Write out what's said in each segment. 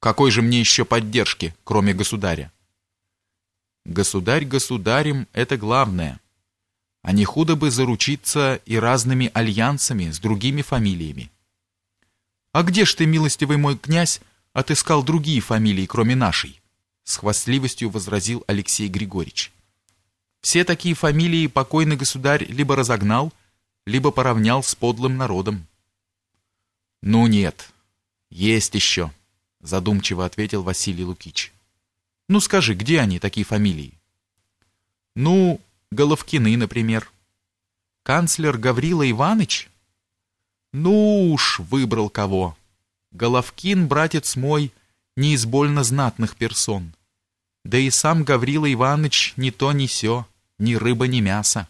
Какой же мне еще поддержки, кроме государя? Государь государем — это главное. А не худо бы заручиться и разными альянсами с другими фамилиями. А где ж ты, милостивый мой князь, отыскал другие фамилии, кроме нашей? С хвастливостью возразил Алексей Григорьевич. Все такие фамилии покойный государь либо разогнал, либо поравнял с подлым народом. Ну нет, есть еще, задумчиво ответил Василий Лукич. Ну скажи, где они, такие фамилии? Ну, Головкины, например. Канцлер Гаврила Иванович? Ну уж, выбрал кого. Головкин, братец мой, не из больно знатных персон. Да и сам Гаврила Иванович ни то ни сё, ни рыба, ни мясо.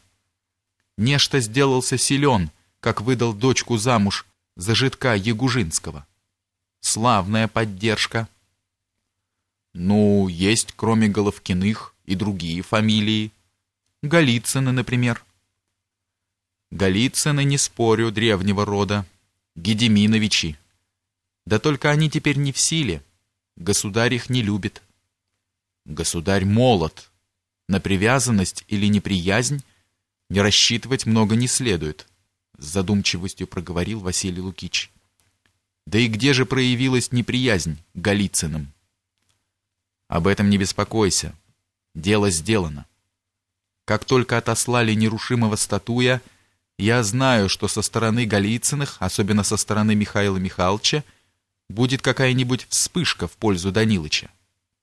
Нечто сделался силен, как выдал дочку замуж за житка Ягужинского. Славная поддержка. Ну, есть, кроме Головкиных, и другие фамилии. Голицыны, например. Голицыны, не спорю, древнего рода. Гедеминовичи. Да только они теперь не в силе. Государь их не любит. Государь молод. На привязанность или неприязнь не рассчитывать много не следует, с задумчивостью проговорил Василий Лукич. Да и где же проявилась неприязнь к Голицыным? Об этом не беспокойся. Дело сделано. Как только отослали нерушимого статуя, я знаю, что со стороны Голицыных, особенно со стороны Михаила Михайловича, будет какая-нибудь вспышка в пользу Данилыча.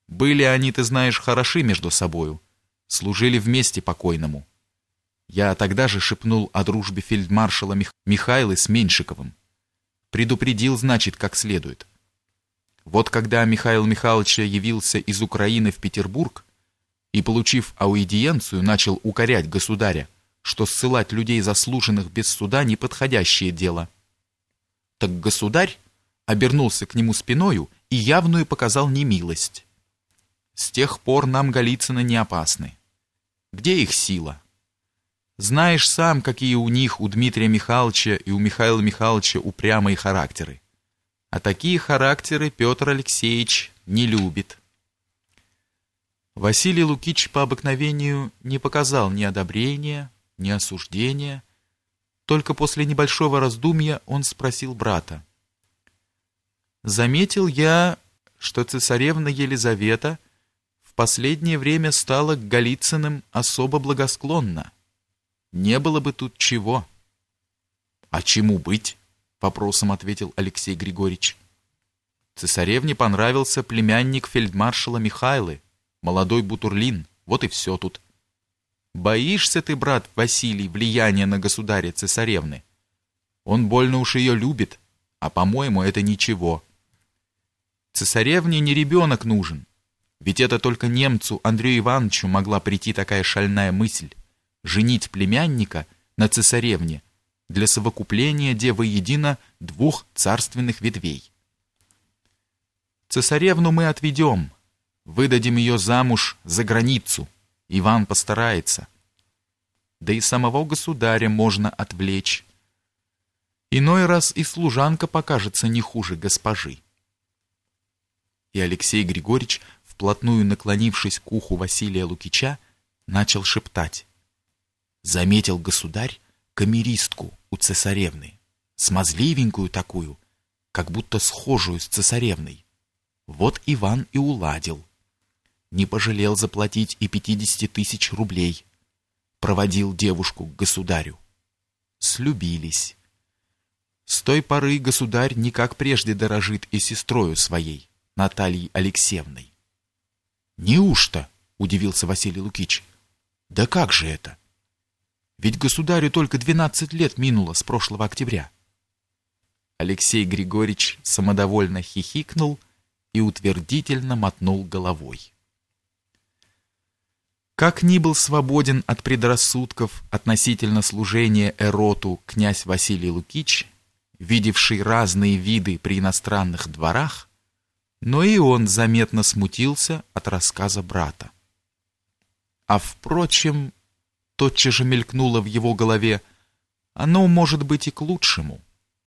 Были они, ты знаешь, хороши между собою, служили вместе покойному. Я тогда же шепнул о дружбе фельдмаршала Мих... Михайлы с Меньшиковым. Предупредил, значит, как следует. Вот когда Михаил Михайлович явился из Украины в Петербург, и, получив аудиенцию, начал укорять государя, что ссылать людей заслуженных без суда неподходящее дело. Так государь обернулся к нему спиною и явную показал немилость. С тех пор нам Голицыны не опасны. Где их сила? Знаешь сам, какие у них, у Дмитрия Михайловича и у Михаила Михайловича упрямые характеры. А такие характеры Петр Алексеевич не любит. Василий Лукич по обыкновению не показал ни одобрения, ни осуждения. Только после небольшого раздумья он спросил брата. «Заметил я, что цесаревна Елизавета в последнее время стала к Голицыным особо благосклонна. Не было бы тут чего». «А чему быть?» — вопросом ответил Алексей Григорьевич. Цесаревне понравился племянник фельдмаршала Михайлы, молодой Бутурлин, вот и все тут. Боишься ты, брат Василий, влияния на государя цесаревны? Он больно уж ее любит, а, по-моему, это ничего. Цесаревне не ребенок нужен, ведь это только немцу Андрею Ивановичу могла прийти такая шальная мысль — женить племянника на цесаревне для совокупления девы едино двух царственных ветвей. Цесаревну мы отведем, Выдадим ее замуж за границу. Иван постарается. Да и самого государя можно отвлечь. Иной раз и служанка покажется не хуже госпожи. И Алексей Григорьевич, вплотную наклонившись к уху Василия Лукича, начал шептать. Заметил государь камеристку у цесаревны, смазливенькую такую, как будто схожую с цесаревной. Вот Иван и уладил не пожалел заплатить и пятидесяти тысяч рублей. Проводил девушку к государю. Слюбились. С той поры государь никак прежде дорожит и сестрою своей, Натальей Алексеевной. «Неужто?» — удивился Василий Лукич. «Да как же это? Ведь государю только двенадцать лет минуло с прошлого октября». Алексей Григорьевич самодовольно хихикнул и утвердительно мотнул головой. Как ни был свободен от предрассудков относительно служения Эроту князь Василий Лукич, видевший разные виды при иностранных дворах, но и он заметно смутился от рассказа брата. А впрочем, тотчас же мелькнуло в его голове, оно может быть и к лучшему.